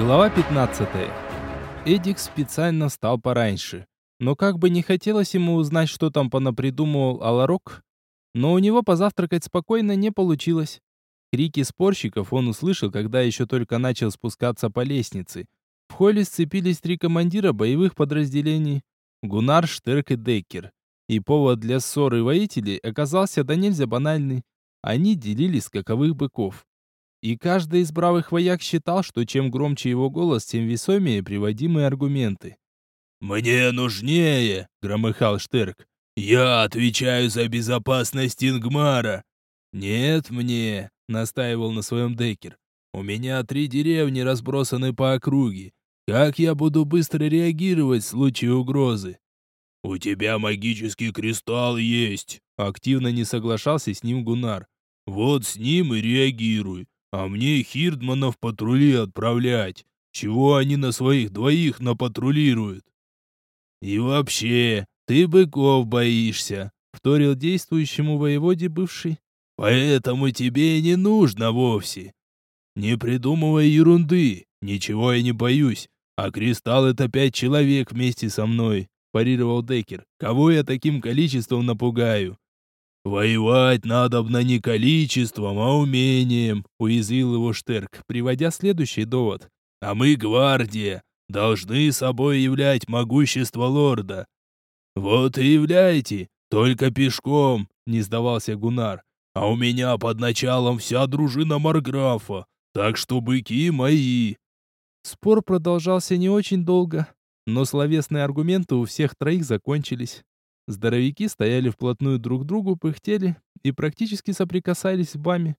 Глава 15. Эдик специально встал пораньше. Но как бы не хотелось ему узнать, что там понапридумывал Аларок, но у него позавтракать спокойно не получилось. Крики спорщиков он услышал, когда еще только начал спускаться по лестнице. В холле сцепились три командира боевых подразделений – Гунар, Штерк и Деккер. И повод для ссоры воителей оказался до нельзя банальный. Они делили скаковых быков. И каждый из бравых вояк считал, что чем громче его голос, тем весомее приводимые аргументы. «Мне нужнее!» — громыхал Штерк. «Я отвечаю за безопасность Ингмара!» «Нет мне!» — настаивал на своем Декер. «У меня три деревни разбросаны по округе. Как я буду быстро реагировать в случае угрозы?» «У тебя магический кристалл есть!» Активно не соглашался с ним Гунар. «Вот с ним и реагируй. А мне Хирдманов патрули отправлять. Чего они на своих двоих напатрулируют? И вообще, ты быков боишься, вторил действующему воеводе бывший. Поэтому тебе не нужно вовсе. Не придумывай ерунды, ничего я не боюсь. А кристалл это пять человек вместе со мной, парировал Декер. Кого я таким количеством напугаю? «Воевать надобно не количеством, а умением», — уязвил его Штерк, приводя следующий довод. «А мы, гвардия, должны собой являть могущество лорда». «Вот и являйте, только пешком», — не сдавался Гунар. «А у меня под началом вся дружина Марграфа, так что быки мои». Спор продолжался не очень долго, но словесные аргументы у всех троих закончились. Здоровяки стояли вплотную друг к другу, пыхтели и практически соприкасались лбами.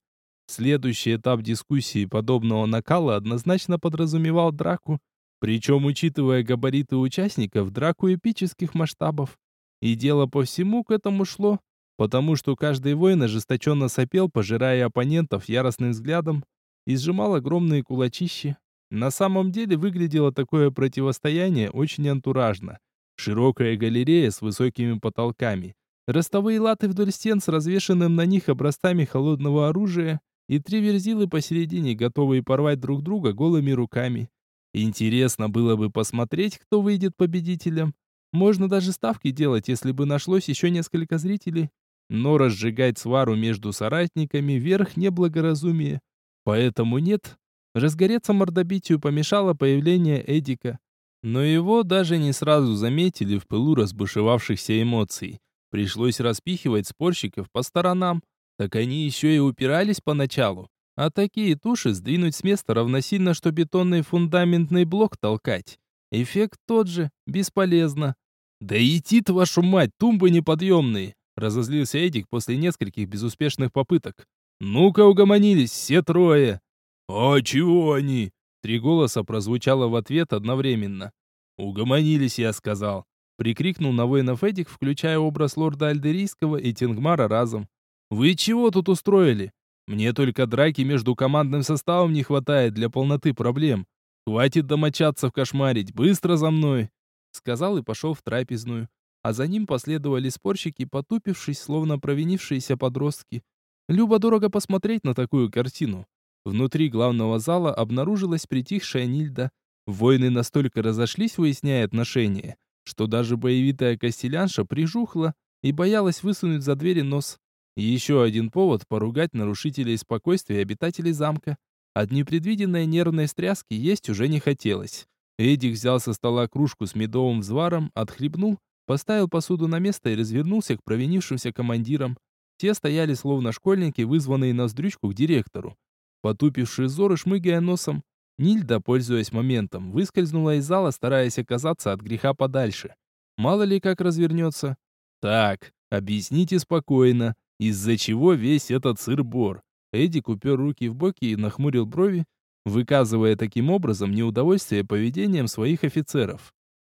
Следующий этап дискуссии подобного накала однозначно подразумевал драку, причем, учитывая габариты участников, драку эпических масштабов. И дело по всему к этому шло, потому что каждый воин ожесточенно сопел, пожирая оппонентов яростным взглядом, и сжимал огромные кулачищи. На самом деле выглядело такое противостояние очень антуражно – Широкая галерея с высокими потолками. Ростовые латы вдоль стен с развешенным на них образцами холодного оружия и три верзилы посередине, готовые порвать друг друга голыми руками. Интересно было бы посмотреть, кто выйдет победителем. Можно даже ставки делать, если бы нашлось еще несколько зрителей. Но разжигать свару между соратниками верх неблагоразумие. Поэтому нет. Разгореться мордобитию помешало появление Эдика. Но его даже не сразу заметили в пылу разбушевавшихся эмоций. Пришлось распихивать спорщиков по сторонам, так они еще и упирались поначалу. А такие туши сдвинуть с места равносильно, что бетонный фундаментный блок толкать. Эффект тот же, бесполезно. «Да идти вашу мать, тумбы неподъемные!» Разозлился Эдик после нескольких безуспешных попыток. «Ну-ка угомонились, все трое!» «А чего они?» Три голоса прозвучало в ответ одновременно. «Угомонились, я сказал!» Прикрикнул на воинов Эдик, включая образ лорда Альдерийского и Тенгмара разом. «Вы чего тут устроили? Мне только драки между командным составом не хватает для полноты проблем. Хватит домочадцев кошмарить, быстро за мной!» Сказал и пошел в трапезную. А за ним последовали спорщики, потупившись, словно провинившиеся подростки. Любо-дорого посмотреть на такую картину. Внутри главного зала обнаружилась притихшая Нильда. Воины настолько разошлись, выясняя отношения, что даже боевитая костелянша прижухла и боялась высунуть за двери нос. Еще один повод поругать нарушителей спокойствия обитателей замка. От непредвиденной нервной стряски есть уже не хотелось. Эдик взял со стола кружку с медовым взваром, отхлебнул, поставил посуду на место и развернулся к провинившимся командирам. Те стояли словно школьники, вызванные на вздрючку к директору. Потупивший взор и шмыгая носом, Нильда, пользуясь моментом, выскользнула из зала, стараясь оказаться от греха подальше. Мало ли как развернется. Так, объясните спокойно, из-за чего весь этот сыр-бор. Эдик упер руки в боки и нахмурил брови, выказывая таким образом неудовольствие поведением своих офицеров.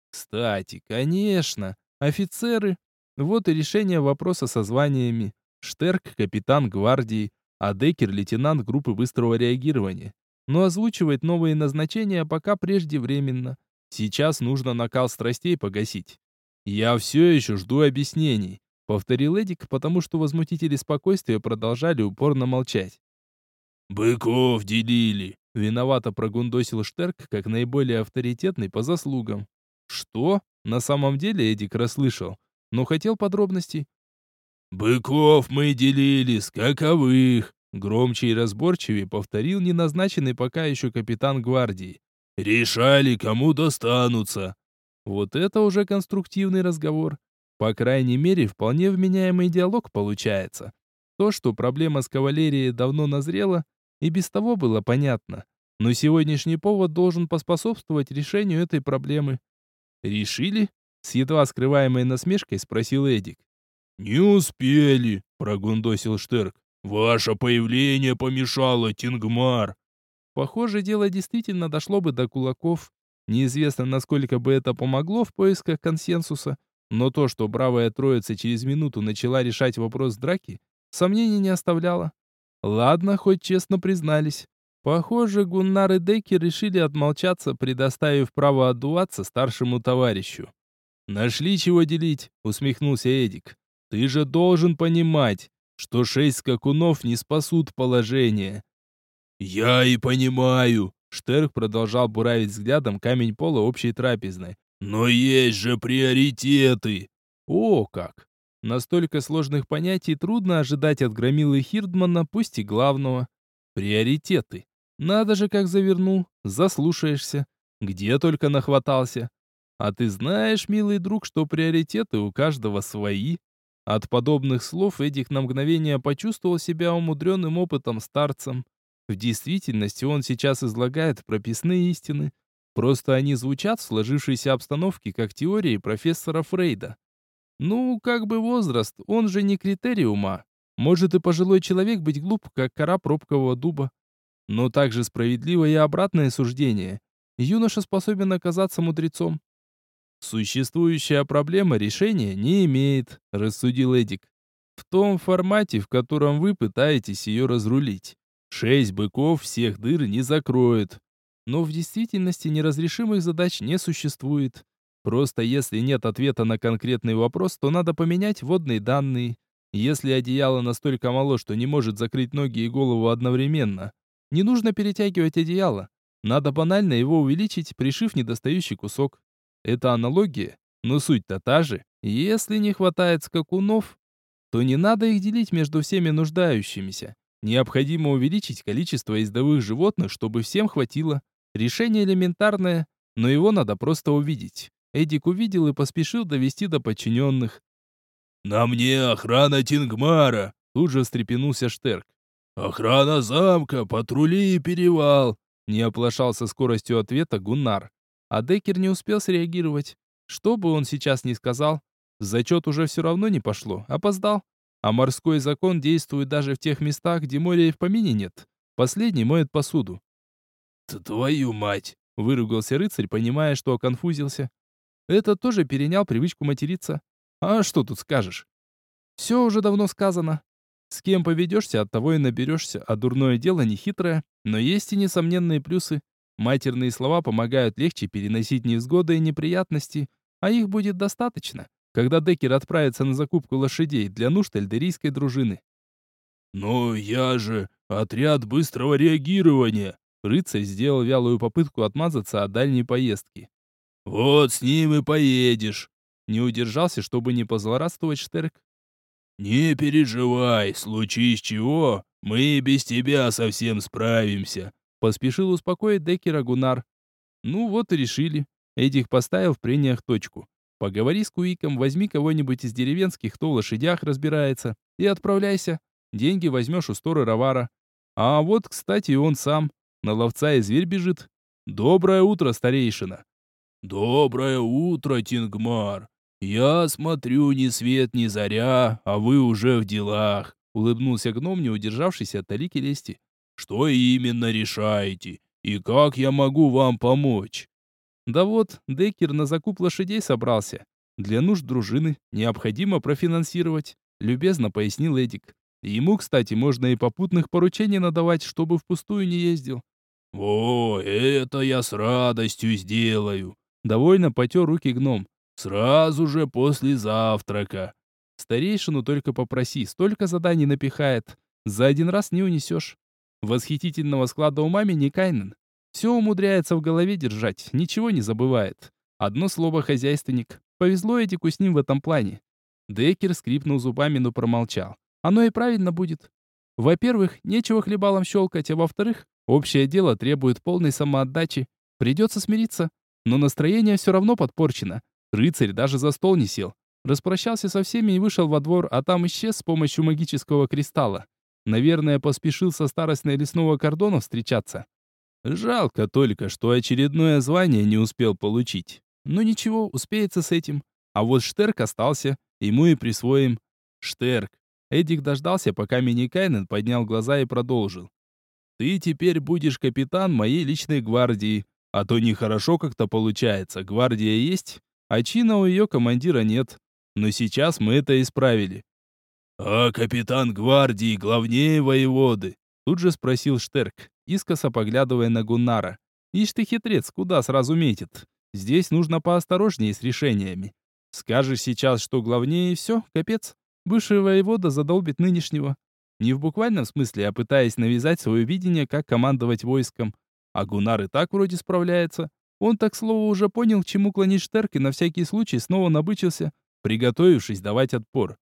Кстати, конечно, офицеры. Вот и решение вопроса со званиями. Штерк — капитан гвардии, а Декер — лейтенант группы быстрого реагирования. Но озвучивать новые назначения пока преждевременно. Сейчас нужно накал страстей погасить. «Я все еще жду объяснений», — повторил Эдик, потому что возмутители спокойствия продолжали упорно молчать. «Быков делили», Виновато прогундосил Штерк, как наиболее авторитетный по заслугам. Что? На самом деле Эдик расслышал, но хотел подробностей. «Быков мы делили, скаковых!» Громче и разборчивее повторил неназначенный пока еще капитан гвардии. «Решали, кому достанутся!» Вот это уже конструктивный разговор. По крайней мере, вполне вменяемый диалог получается. То, что проблема с кавалерией давно назрела, и без того было понятно. Но сегодняшний повод должен поспособствовать решению этой проблемы. «Решили?» — с едва скрываемой насмешкой спросил Эдик. «Не успели», — прогундосил Штерк. «Ваше появление помешало, Тингмар». Похоже, дело действительно дошло бы до кулаков. Неизвестно, насколько бы это помогло в поисках консенсуса, но то, что бравая троица через минуту начала решать вопрос драки, сомнений не оставляло. Ладно, хоть честно признались. Похоже, Гуннар и Деккер решили отмолчаться, предоставив право отдуваться старшему товарищу. «Нашли чего делить», — усмехнулся Эдик. «Ты же должен понимать, что шесть скакунов не спасут положение». «Я и понимаю», — Штерк продолжал буравить взглядом камень пола общей трапезной. «Но есть же приоритеты!» «О, как!» Настолько сложных понятий трудно ожидать от громилы Хирдмана, пусть и главного. Приоритеты. Надо же, как завернул. Заслушаешься. Где только нахватался. А ты знаешь, милый друг, что приоритеты у каждого свои? От подобных слов Эдик на мгновение почувствовал себя умудренным опытом старцем. В действительности он сейчас излагает прописные истины. Просто они звучат в сложившейся обстановке как теории профессора Фрейда. Ну, как бы возраст, он же не критерий ума. Может и пожилой человек быть глуп, как кора пробкового дуба. Но также справедливо и обратное суждение. Юноша способен оказаться мудрецом. Существующая проблема решения не имеет, рассудил Эдик. В том формате, в котором вы пытаетесь ее разрулить. Шесть быков всех дыр не закроют. Но в действительности неразрешимых задач не существует. Просто если нет ответа на конкретный вопрос, то надо поменять вводные данные. Если одеяло настолько мало, что не может закрыть ноги и голову одновременно, не нужно перетягивать одеяло. Надо банально его увеличить, пришив недостающий кусок. Это аналогия, но суть-то та же. Если не хватает скакунов, то не надо их делить между всеми нуждающимися. Необходимо увеличить количество ездовых животных, чтобы всем хватило. Решение элементарное, но его надо просто увидеть. Эдик увидел и поспешил довести до подчиненных. «На мне охрана Тингмара!» Тут же встрепенулся Штерк. «Охрана замка, патрули и перевал!» Не оплошал со скоростью ответа Гуннар. А Деккер не успел среагировать. Что бы он сейчас ни сказал, зачет уже все равно не пошло, опоздал. А морской закон действует даже в тех местах, где моря и в помине нет. Последний моет посуду. «Твою мать!» — выругался рыцарь, понимая, что оконфузился. Этот тоже перенял привычку материться. А что тут скажешь? Все уже давно сказано. С кем поведешься, от того и наберешься, а дурное дело не хитрое, но есть и несомненные плюсы. Матерные слова помогают легче переносить невзгоды и неприятности, а их будет достаточно, когда Деккер отправится на закупку лошадей для нужд эльдерийской дружины. «Но я же отряд быстрого реагирования!» Рыцарь сделал вялую попытку отмазаться от дальней поездки. «Вот с ним и поедешь!» Не удержался, чтобы не позлорадствовать Штерк. «Не переживай, случись чего, мы без тебя совсем справимся», поспешил успокоить Деккера Гунар. Ну вот и решили. Эдик поставил в прениях точку. Поговори с Куиком, возьми кого-нибудь из деревенских, кто в лошадях разбирается, и отправляйся. Деньги возьмешь у сторы Равара. А вот, кстати, он сам. На ловца и зверь бежит. Доброе утро, старейшина. «Доброе утро, Тингмар! Я смотрю, ни свет, ни заря, а вы уже в делах!» Улыбнулся гном, не удержавшийся от талики лести. «Что именно решаете? И как я могу вам помочь?» «Да вот, Деккер на закуп лошадей собрался. Для нужд дружины необходимо профинансировать», любезно пояснил Эдик. Ему, кстати, можно и попутных поручений надавать, чтобы впустую не ездил. «О, это я с радостью сделаю!» Довольно потер руки гном. «Сразу же после завтрака». Старейшину только попроси, столько заданий напихает. За один раз не унесешь. Восхитительного склада ума Миникайнен. Все умудряется в голове держать, ничего не забывает. Одно слово «хозяйственник». Повезло Эдику с ним в этом плане. Деккер скрипнул зубами, но промолчал. Оно и правильно будет. Во-первых, нечего хлебалом щелкать, а во-вторых, общее дело требует полной самоотдачи. Придется смириться. Но настроение все равно подпорчено. Рыцарь даже за стол не сел. Распрощался со всеми и вышел во двор, а там исчез с помощью магического кристалла. Наверное, поспешил со старостной лесного кордона встречаться. Жалко только, что очередное звание не успел получить. Но ничего, успеется с этим. А вот Штерк остался, ему и присвоим. Штерк. Эдик дождался, пока Миникайнен поднял глаза и продолжил. «Ты теперь будешь капитан моей личной гвардии, а то нехорошо как-то получается. Гвардия есть, а чина у ее командира нет. Но сейчас мы это исправили. «А капитан гвардии главнее воеводы?» Тут же спросил Штерк, искоса поглядывая на Гуннара. «Ишь ты хитрец, куда сразу метит? Здесь нужно поосторожнее с решениями. Скажешь сейчас, что главнее, и все, капец. Бывший воевода задолбит нынешнего. Не в буквальном смысле, а пытаясь навязать свое видение, как командовать войском. А Гуннар и так вроде справляется. Он, так слово, уже понял, к чему клонит Штерк, и на всякий случай снова набычился, приготовившись давать отпор.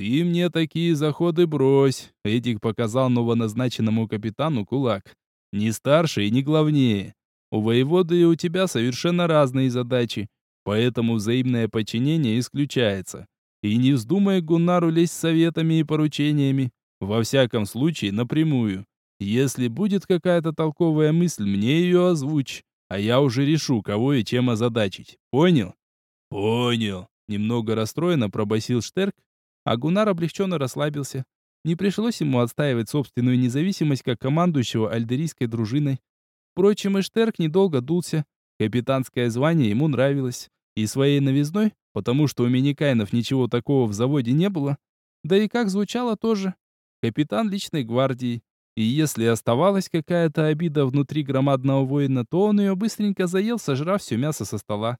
«Ты мне такие заходы брось!» Эдик показал новоназначенному капитану кулак. «Не старше и не главнее. У воеводы и у тебя совершенно разные задачи, поэтому взаимное подчинение исключается. И не вздумай Гуннару лезть советами и поручениями. Во всяком случае, напрямую. Если будет какая-то толковая мысль, мне ее озвучь, а я уже решу, кого и чем озадачить. Понял?» «Понял», — немного расстроенно пробасил Штерк, а Гунар облегченно расслабился. Не пришлось ему отстаивать собственную независимость как командующего альдерийской дружиной. Впрочем, Эштерк недолго дулся. Капитанское звание ему нравилось. И своей новизной, потому что у Миникайнов ничего такого в заводе не было, да и как звучало тоже. Капитан личной гвардии. И если оставалась какая-то обида внутри громадного воина, то он ее быстренько заел, сожрав все мясо со стола.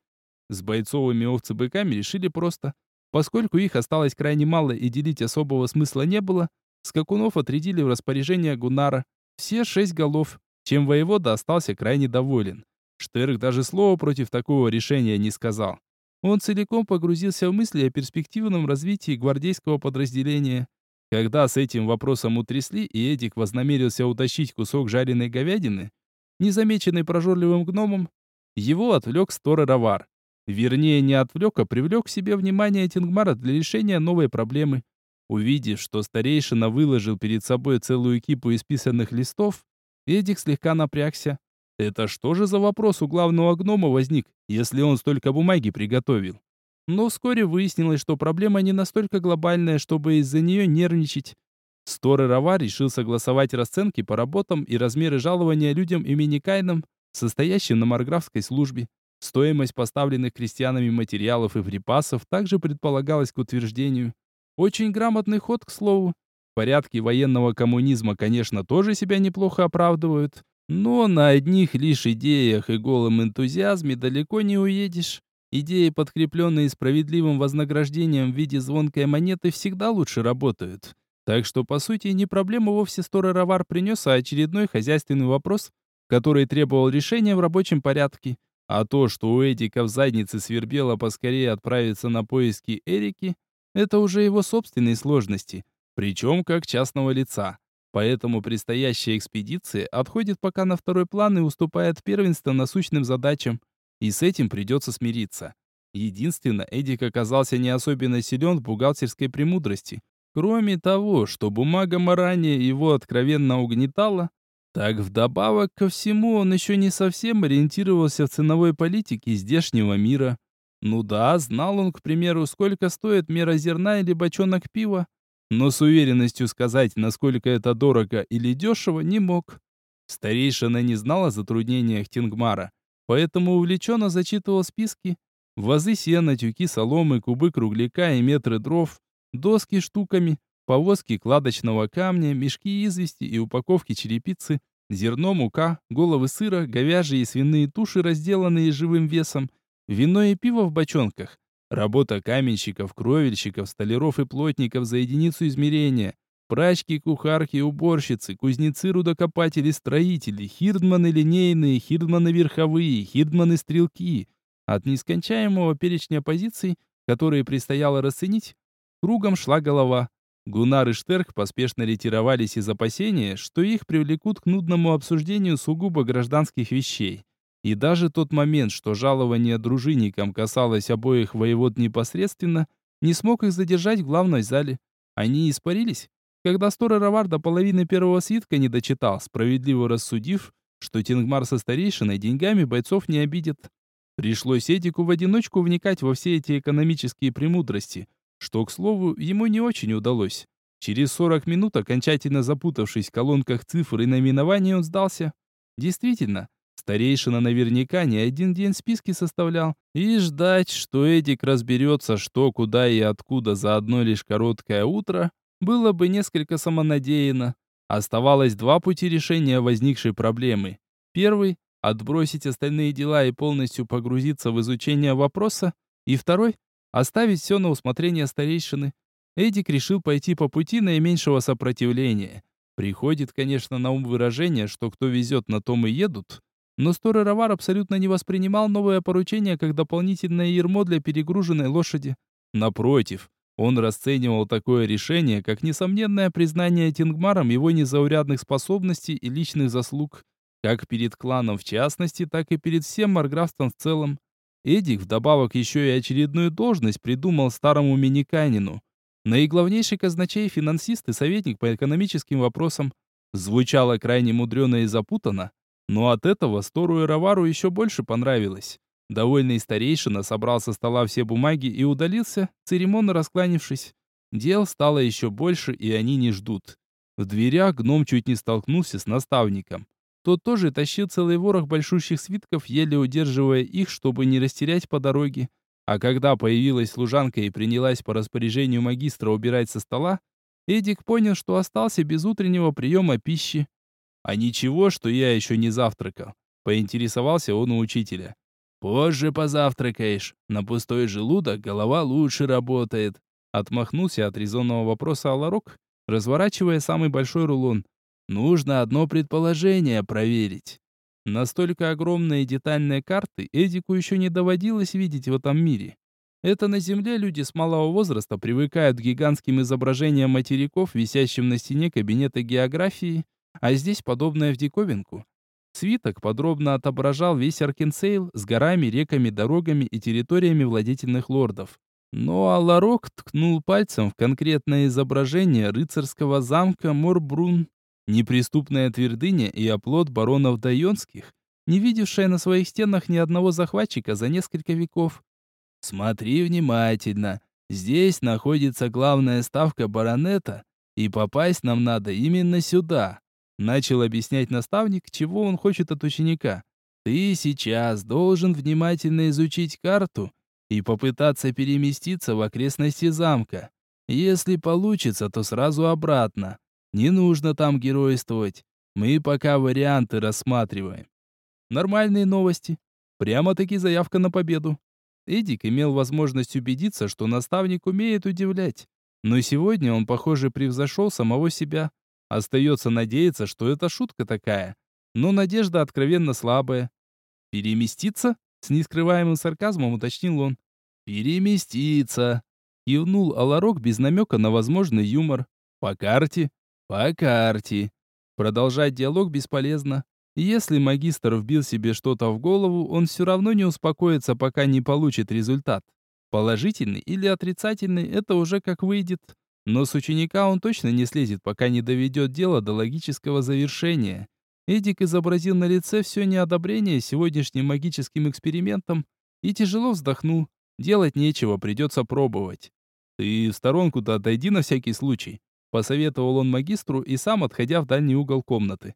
С бойцовыми овцы-быками решили просто. Поскольку их осталось крайне мало и делить особого смысла не было, скакунов отрядили в распоряжение Гунара. Все шесть голов, чем воевода остался крайне доволен. Штерк даже слова против такого решения не сказал. Он целиком погрузился в мысли о перспективном развитии гвардейского подразделения. Когда с этим вопросом утрясли, и Эдик вознамерился утащить кусок жареной говядины, незамеченный прожорливым гномом, его отвлек Стора Равар. Вернее, не отвлек, а привлек к себе внимание Тингмара для решения новой проблемы. Увидев, что старейшина выложил перед собой целую кипу исписанных листов, Эдик слегка напрягся. Это что же за вопрос у главного гнома возник, если он столько бумаги приготовил? Но вскоре выяснилось, что проблема не настолько глобальная, чтобы из-за нее нервничать. Сторы Рава решил согласовать расценки по работам и размеры жалования людям имени Кайном, состоящим на марграфской службе. Стоимость поставленных крестьянами материалов и припасов также предполагалась к утверждению. Очень грамотный ход, к слову. Порядки военного коммунизма, конечно, тоже себя неплохо оправдывают, но на одних лишь идеях и голом энтузиазме далеко не уедешь. Идеи, подкрепленные справедливым вознаграждением в виде звонкой монеты, всегда лучше работают. Так что, по сути, не проблему вовсе Сторы Равар принес, а очередной хозяйственный вопрос, который требовал решения в рабочем порядке. А то, что у Эдика в заднице свербело поскорее отправиться на поиски Эрики, это уже его собственные сложности, причем как частного лица. Поэтому предстоящая экспедиция отходит пока на второй план и уступает первенство насущным задачам. И с этим придется смириться. Единственно, Эдик оказался не особенно силен в бухгалтерской премудрости. Кроме того, что бумага ранее его откровенно угнетала, так вдобавок ко всему он еще не совсем ориентировался в ценовой политике здешнего мира. Ну да, знал он, к примеру, сколько стоит мера зерна или бочонок пива, но с уверенностью сказать, насколько это дорого или дешево, не мог. Старейшина не знал о затруднениях Тингмара, поэтому увлеченно зачитывал списки. Вазы сена, тюки соломы, кубы кругляка и метры дров, доски штуками, повозки кладочного камня, мешки извести и упаковки черепицы, зерно, мука, головы сыра, говяжьи и свиные туши, разделанные живым весом, вино и пиво в бочонках, работа каменщиков, кровельщиков, столяров и плотников за единицу измерения, Прачки, кухарки, уборщицы, кузнецы, рудокопатели, строители, хирдманы линейные, хирдманы верховые, хирдманы стрелки. От нескончаемого перечня позиций, которые предстояло расценить, кругом шла голова. Гунар и Штерк поспешно ретировались из опасения, что их привлекут к нудному обсуждению сугубо гражданских вещей. И даже тот момент, что жалование дружинникам касалось обоих воевод непосредственно, не смог их задержать в главной зале. Они испарились, когда Стора Равар до половины первого свитка не дочитал, справедливо рассудив, что Тингмар со старейшиной деньгами бойцов не обидит. Пришлось Эдику в одиночку вникать во все эти экономические премудрости, что, к слову, ему не очень удалось. Через 40 минут, окончательно запутавшись в колонках цифр и наименований, он сдался. Действительно, старейшина наверняка не один день списки составлял. И ждать, что Эдик разберется, что, куда и откуда за одно лишь короткое утро, было бы несколько самонадеянно. Оставалось два пути решения возникшей проблемы. Первый – отбросить остальные дела и полностью погрузиться в изучение вопроса. И второй – оставить все на усмотрение старейшины. Эдик решил пойти по пути наименьшего сопротивления. Приходит, конечно, на ум выражение, что кто везет, на том и едут. Но Сторы Равар абсолютно не воспринимал новое поручение как дополнительное ермо для перегруженной лошади. Напротив, он расценивал такое решение как несомненное признание Тингмаром его незаурядных способностей и личных заслуг, как перед кланом в частности, так и перед всем Марграфством в целом. Эдик вдобавок еще и очередную должность придумал старому миниканину. Наиглавнейший казначей, финансист и советник по экономическим вопросам. Звучало крайне мудрено и запутанно, но от этого Стору и Равару еще больше понравилось. Довольный старейшина собрал со стола все бумаги и удалился, церемонно раскланившись. Дел стало еще больше, и они не ждут. В дверях гном чуть не столкнулся с наставником. Тот тоже тащил целый ворох большущих свитков, еле удерживая их, чтобы не растерять по дороге. А когда появилась служанка и принялась по распоряжению магистра убирать со стола, Эдик понял, что остался без утреннего приема пищи. «А ничего, что я еще не завтракал?» — поинтересовался он у учителя. «Позже позавтракаешь. На пустой желудок голова лучше работает». Отмахнулся от резонного вопроса Аларок, разворачивая самый большой рулон. «Нужно одно предположение проверить». Настолько огромные детальные карты Эдику еще не доводилось видеть в этом мире. Это на Земле люди с малого возраста привыкают к гигантским изображениям материков, висящим на стене кабинета географии, а здесь подобное в диковинку. Свиток подробно отображал весь Аркенсейл с горами, реками, дорогами и территориями владетельных лордов. Но Аларок ткнул пальцем в конкретное изображение рыцарского замка Морбрун, неприступная твердыня и оплот баронов Дайонских, не видевшая на своих стенах ни одного захватчика за несколько веков. «Смотри внимательно. Здесь находится главная ставка баронета, и попасть нам надо именно сюда. Начал объяснять наставник, чего он хочет от ученика. Ты сейчас должен внимательно изучить карту и попытаться переместиться в окрестности замка. Если получится, то сразу обратно. Не нужно там геройствовать. Мы пока варианты рассматриваем. Нормальные новости. Прямо-таки заявка на победу. Эдик имел возможность убедиться, что наставник умеет удивлять. Но сегодня он, похоже, превзошел самого себя. Остается надеяться, что это шутка такая. Но надежда откровенно слабая. «Переместиться?» — с нескрываемым сарказмом уточнил он. «Переместиться!» — кивнул Аларок без намека на возможный юмор. «По карте?» «По карте!» Продолжать диалог бесполезно. Если магистр вбил себе что-то в голову, он все равно не успокоится, пока не получит результат. Положительный или отрицательный, это уже как выйдет. Но с ученика он точно не слезет, пока не доведет дело до логического завершения. Эдик изобразил на лице все неодобрение сегодняшним магическим экспериментом и тяжело вздохнул. Делать нечего, придется пробовать. «Ты в сторонку-то отойди на всякий случай», — посоветовал он магистру и сам отходя в дальний угол комнаты.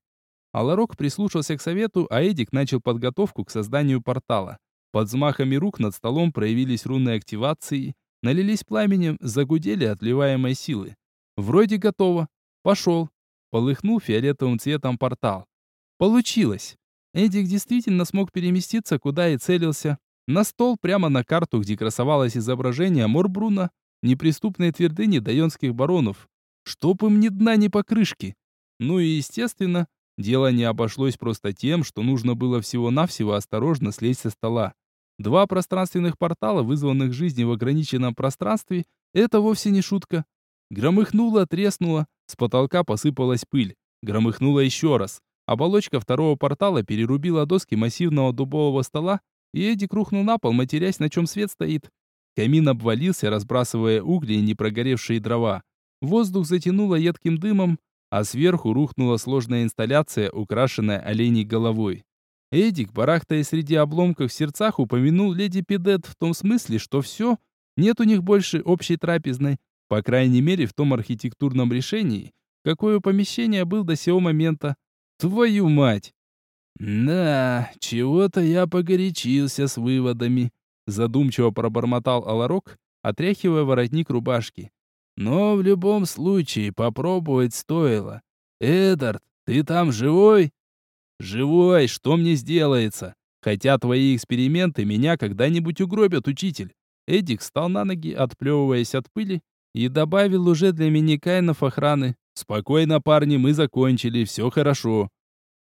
Аларок прислушался к совету, а Эдик начал подготовку к созданию портала. Под взмахами рук над столом проявились руны активации, налились пламенем, загудели отливаемой силы. Вроде готово. Пошел. Полыхнул фиолетовым цветом портал. Получилось. Эдик действительно смог переместиться, куда и целился. На стол, прямо на карту, где красовалось изображение Морбруна, неприступной твердыни дайонских баронов. Чтоб им ни дна, ни покрышки. Ну и, естественно, дело не обошлось просто тем, что нужно было всего-навсего осторожно слезть со стола. Два пространственных портала, вызванных жизнью в ограниченном пространстве, это вовсе не шутка. Громыхнуло, треснуло, с потолка посыпалась пыль. Громыхнуло еще раз. Оболочка второго портала перерубила доски массивного дубового стола, и Эдик рухнул на пол, матерясь, на чем свет стоит. Камин обвалился, разбрасывая угли и непрогоревшие дрова. Воздух затянуло едким дымом, а сверху рухнула сложная инсталляция, украшенная оленей головой. Эдик, барахтаясь среди обломков в сердцах, упомянул леди Пидет в том смысле, что все, нет у них больше общей трапезной, по крайней мере в том архитектурном решении, какое помещение был до сего момента. Твою мать! Да, чего-то я погорячился с выводами, задумчиво пробормотал Аларок, отряхивая воротник рубашки. Но в любом случае попробовать стоило. Эдард, ты там живой? Живой, что мне сделается? Хотя твои эксперименты меня когда-нибудь угробят, учитель. Эдик встал на ноги, отплевываясь от пыли, и добавил уже для мини-кайнов охраны. «Спокойно, парни, мы закончили, все хорошо».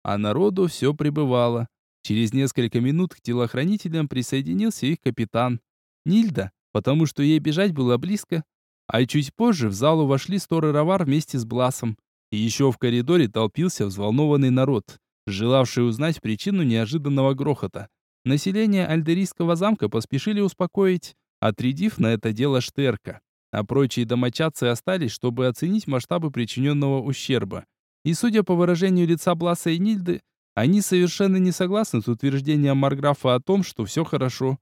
А народу все прибывало. Через несколько минут к телохранителям присоединился их капитан. Нильда, потому что ей бежать было близко. А чуть позже в залу вошли Сторы Равар вместе с Бласом. И еще в коридоре толпился взволнованный народ, желавший узнать причину неожиданного грохота. Население Альдерийского замка поспешили успокоить, отрядив на это дело Штерка. А прочие домочадцы остались, чтобы оценить масштабы причиненного ущерба. И судя по выражению лица Бласа и Нильды, они совершенно не согласны с утверждением Марграфа о том, что все хорошо.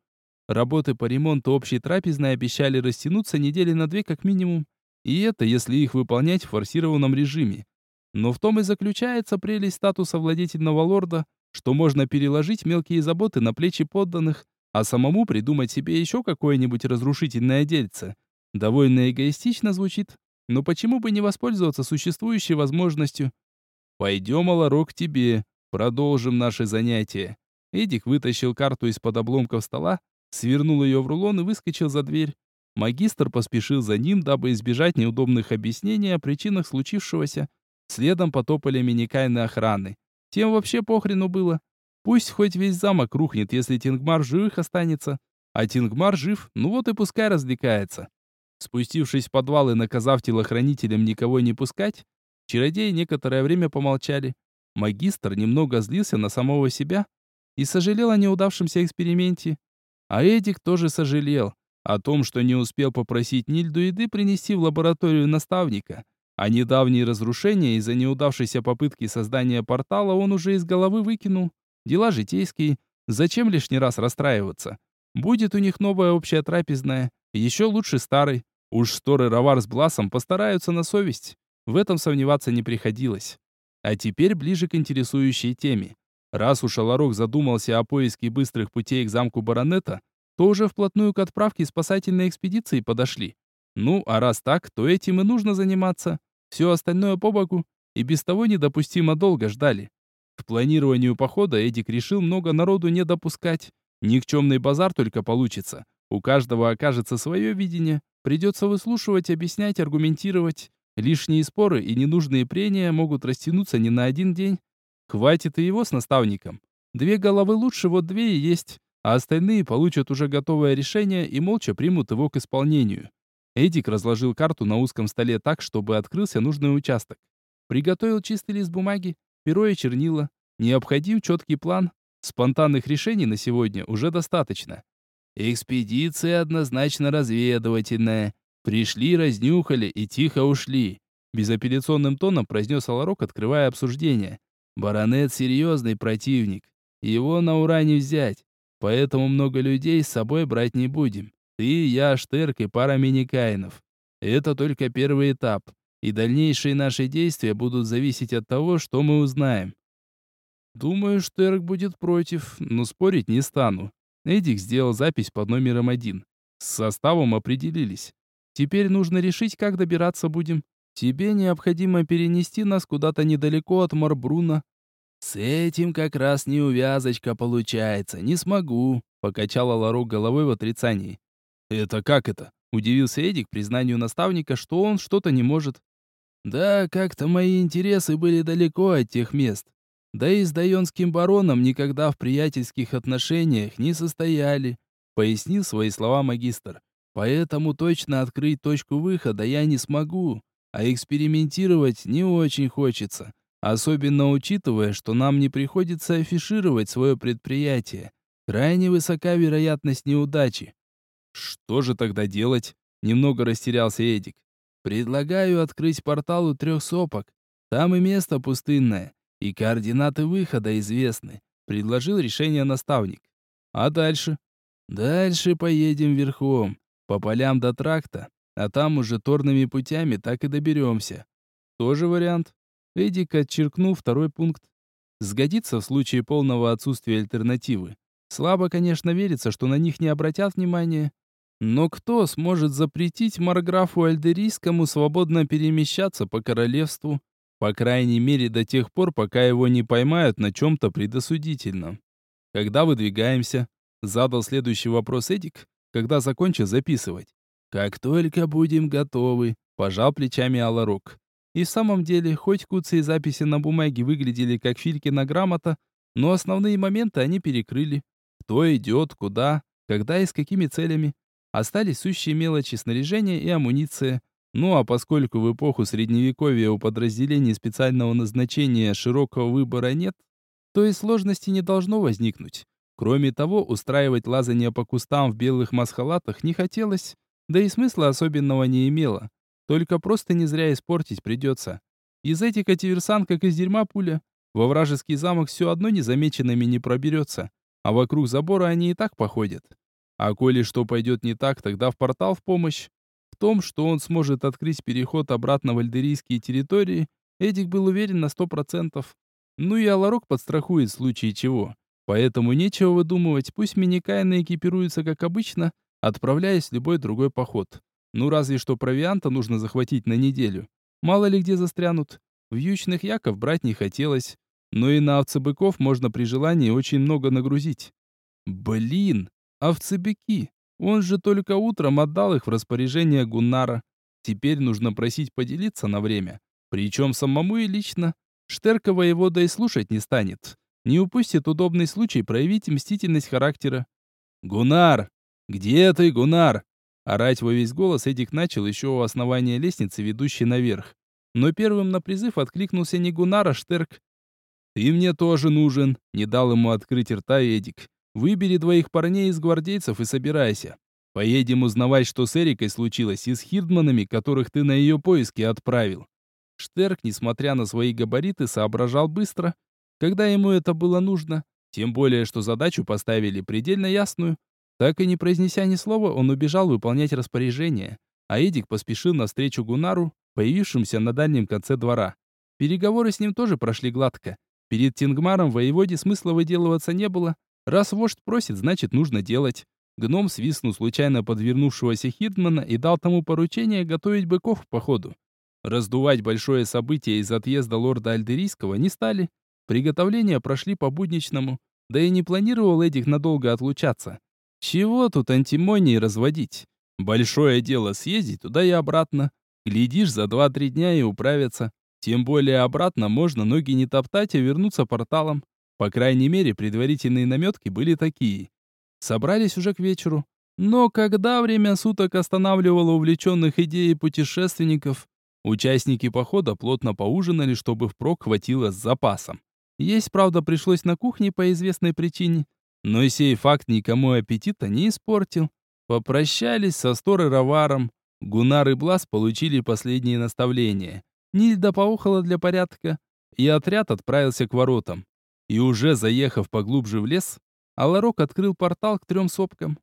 Работы по ремонту общей трапезной обещали растянуться недели на две как минимум. И это, если их выполнять в форсированном режиме. Но в том и заключается прелесть статуса владетельного лорда, что можно переложить мелкие заботы на плечи подданных, а самому придумать себе еще какое-нибудь разрушительное дельце. Довольно эгоистично звучит, но почему бы не воспользоваться существующей возможностью? Пойдем, Аларок, к тебе. Продолжим наше занятие. Эдик вытащил карту из-под обломков стола, свернул ее в рулон и выскочил за дверь. Магистр поспешил за ним, дабы избежать неудобных объяснений о причинах случившегося. Следом потопали миникайны охраны. Тем вообще похрену было. Пусть хоть весь замок рухнет, если Тингмар живых останется. А Тингмар жив, ну вот и пускай развлекается. Спустившись в подвал и наказав телохранителям никого не пускать, чародеи некоторое время помолчали. Магистр немного злился на самого себя и сожалел о неудавшемся эксперименте. А Эдик тоже сожалел о том, что не успел попросить Нильду еды принести в лабораторию наставника. А недавние разрушения из-за неудавшейся попытки создания портала он уже из головы выкинул. Дела житейские, зачем лишний раз расстраиваться? Будет у них новая общая трапезная, еще лучше старой. Уж Сторы Равар с Бласом постараются на совесть. В этом сомневаться не приходилось. А теперь ближе к интересующей теме. Раз уж Аларок задумался о поиске быстрых путей к замку баронета, то уже вплотную к отправке спасательной экспедиции подошли. Ну, а раз так, то этим и нужно заниматься. Все остальное по боку, и без того недопустимо долго ждали. К планированию похода Эдик решил много народу не допускать. Никчемный базар только получится. У каждого окажется свое видение. Придется выслушивать, объяснять, аргументировать. Лишние споры и ненужные прения могут растянуться не на один день. Хватит и его с наставником. Две головы лучше, вот две и есть, а остальные получат уже готовое решение и молча примут его к исполнению. Эдик разложил карту на узком столе так, чтобы открылся нужный участок. Приготовил чистый лист бумаги, перо и чернила. Необходим четкий план. Спонтанных решений на сегодня уже достаточно. Экспедиция однозначно разведывательная. Пришли, разнюхали и тихо ушли. Безапелляционным тоном произнес Аларок, открывая обсуждение. Баронет серьезный противник. Его на ура не взять. Поэтому много людей с собой брать не будем. Ты, я, Штерк и пара миникаинов. Это только первый этап. И дальнейшие наши действия будут зависеть от того, что мы узнаем. Думаю, Штерк будет против, но спорить не стану. Эдик сделал запись под номером один. С составом определились. Теперь нужно решить, как добираться будем. Тебе необходимо перенести нас куда-то недалеко от Марбруна. С этим как раз неувязочка получается. Не смогу, покачала Ларок головой в отрицании. Это как это? Удивился Эдик признанию наставника, что он что-то не может. Да, как-то мои интересы были далеко от тех мест. Да и с Дайонским бароном никогда в приятельских отношениях не состояли, пояснил свои слова магистр. Поэтому точно открыть точку выхода я не смогу, а экспериментировать не очень хочется, особенно учитывая, что нам не приходится афишировать свое предприятие. Крайне высока вероятность неудачи. Что же тогда делать? Немного растерялся Эдик. Предлагаю открыть портал у трех сопок. Там и место пустынное и координаты выхода известны», — предложил решение наставник. «А дальше?» «Дальше поедем верхом, по полям до тракта, а там уже торными путями так и доберемся». «Тоже вариант?» Эдик отчеркнул второй пункт. «Сгодится в случае полного отсутствия альтернативы. Слабо, конечно, верится, что на них не обратят внимания. Но кто сможет запретить Марграфу Альдерийскому свободно перемещаться по королевству?» По крайней мере, до тех пор, пока его не поймают на чем-то предосудительном. Когда выдвигаемся? Задал следующий вопрос Эдик, когда закончил записывать. Как только будем готовы, пожал плечами Аларок. И в самом деле, хоть куцы и записи на бумаге выглядели как Филькина грамота, но основные моменты они перекрыли. Кто идет, куда, когда и с какими целями. Остались сущие мелочи снаряжения и амуниция, ну а поскольку в эпоху средневековья у подразделений специального назначения широкого выбора нет, то и сложности не должно возникнуть. Кроме того, устраивать лазание по кустам в белых масхалатах не хотелось, да и смысла особенного не имело. Только просто не зря испортить придется. Из этих кативерсан, как из дерьма пуля, во вражеский замок все одно незамеченными не проберется, а вокруг забора они и так походят. А коли что пойдет не так, тогда в портал в помощь. В том, что он сможет открыть переход обратно в альдерийские территории, Эдик был уверен на сто процентов. Ну и Аларок подстрахует в случае чего. Поэтому нечего выдумывать, пусть миникайны экипируются как обычно, отправляясь в любой другой поход. Ну разве что провианта нужно захватить на неделю. Мало ли где застрянут. Вьючных яков брать не хотелось. Но и на овцебыков можно при желании очень много нагрузить. Блин, овцебыки. Он же только утром отдал их в распоряжение Гуннара. Теперь нужно просить поделиться на время. Причем самому и лично. Штерка воевода и слушать не станет. Не упустит удобный случай проявить мстительность характера. «Гунар! Где ты, Гунар?» Орать во весь голос Эдик начал еще у основания лестницы, ведущей наверх. Но первым на призыв откликнулся не Гунар, а Штерк. «Ты мне тоже нужен», — не дал ему открыть рта Эдик. Выбери двоих парней из гвардейцев и собирайся. Поедем узнавать, что с Эрикой случилось, и с Хирдманами, которых ты на ее поиски отправил». Штерк, несмотря на свои габариты, соображал быстро, когда ему это было нужно. Тем более, что задачу поставили предельно ясную. Так и не произнеся ни слова, он убежал выполнять распоряжение, а Эдик поспешил навстречу Гунару, появившимся на дальнем конце двора. Переговоры с ним тоже прошли гладко. Перед Тингмаром воеводе смысла выделываться не было, Раз вождь просит, значит нужно делать. Гном свистнул случайно подвернувшегося Хирдмана и дал тому поручение готовить быков к походу. Раздувать большое событие из отъезда лорда Альдерийского не стали. Приготовления прошли по-будничному, да и не планировал Эдик надолго отлучаться. Чего тут антимонии разводить? Большое дело съездить туда и обратно. Глядишь, за два-три дня и управятся. Тем более обратно можно ноги не топтать, а вернуться порталом. По крайней мере, предварительные наметки были такие. Собрались уже к вечеру. Но когда время суток останавливало увлеченных идеей путешественников, участники похода плотно поужинали, чтобы впрок хватило с запасом. Есть, правда, пришлось на кухне по известной причине, но и сей факт никому аппетита не испортил. Попрощались со Сторой Раваром. Гунар и Блас получили последние наставления. Нильда поухала для порядка, и отряд отправился к воротам. И уже заехав поглубже в лес, Аларок открыл портал к трем сопкам.